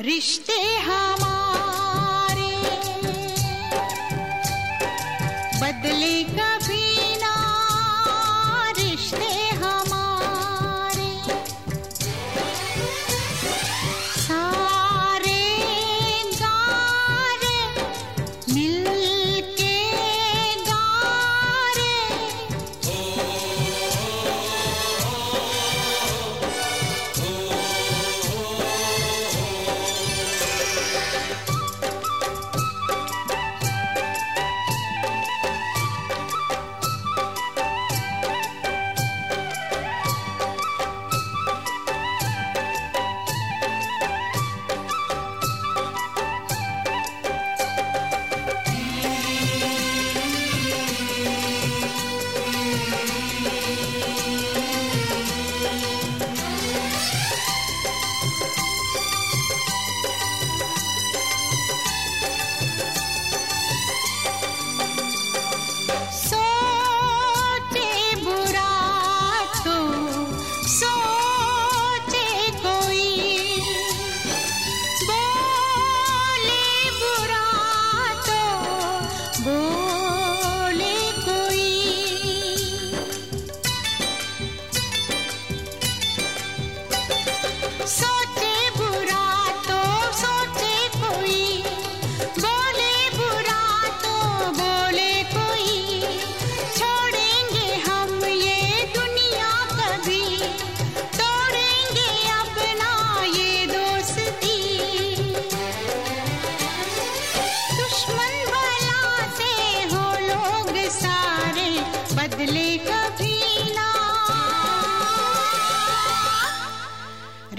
रिश्ते हमारे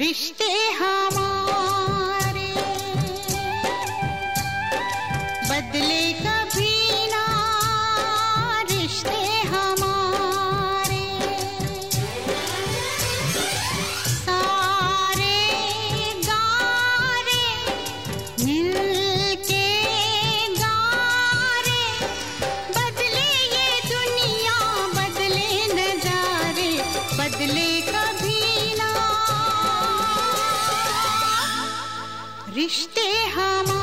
ष्टेहा रिश्ते हम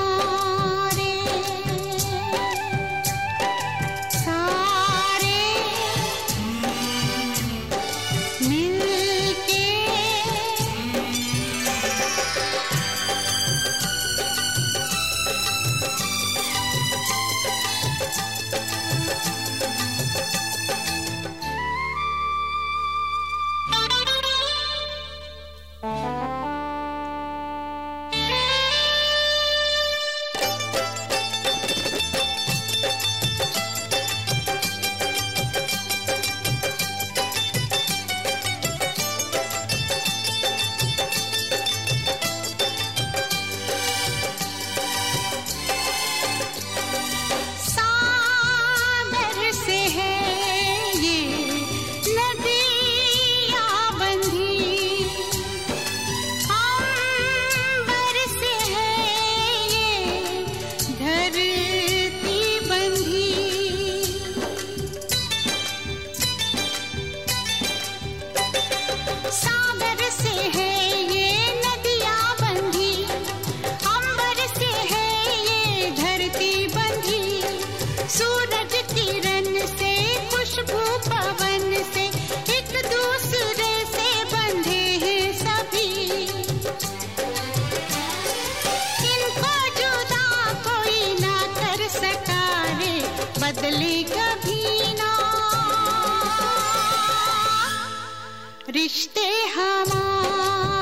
रिश्ते हमारे।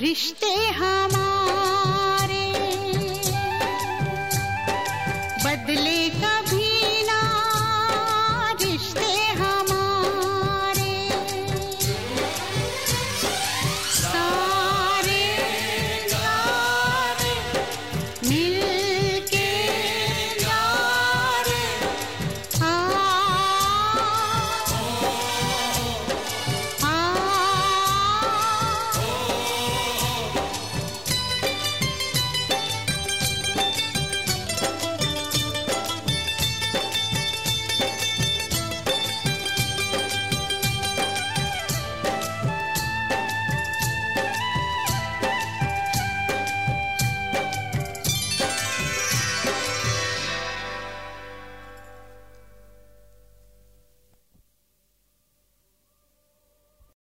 रिश्ते हम।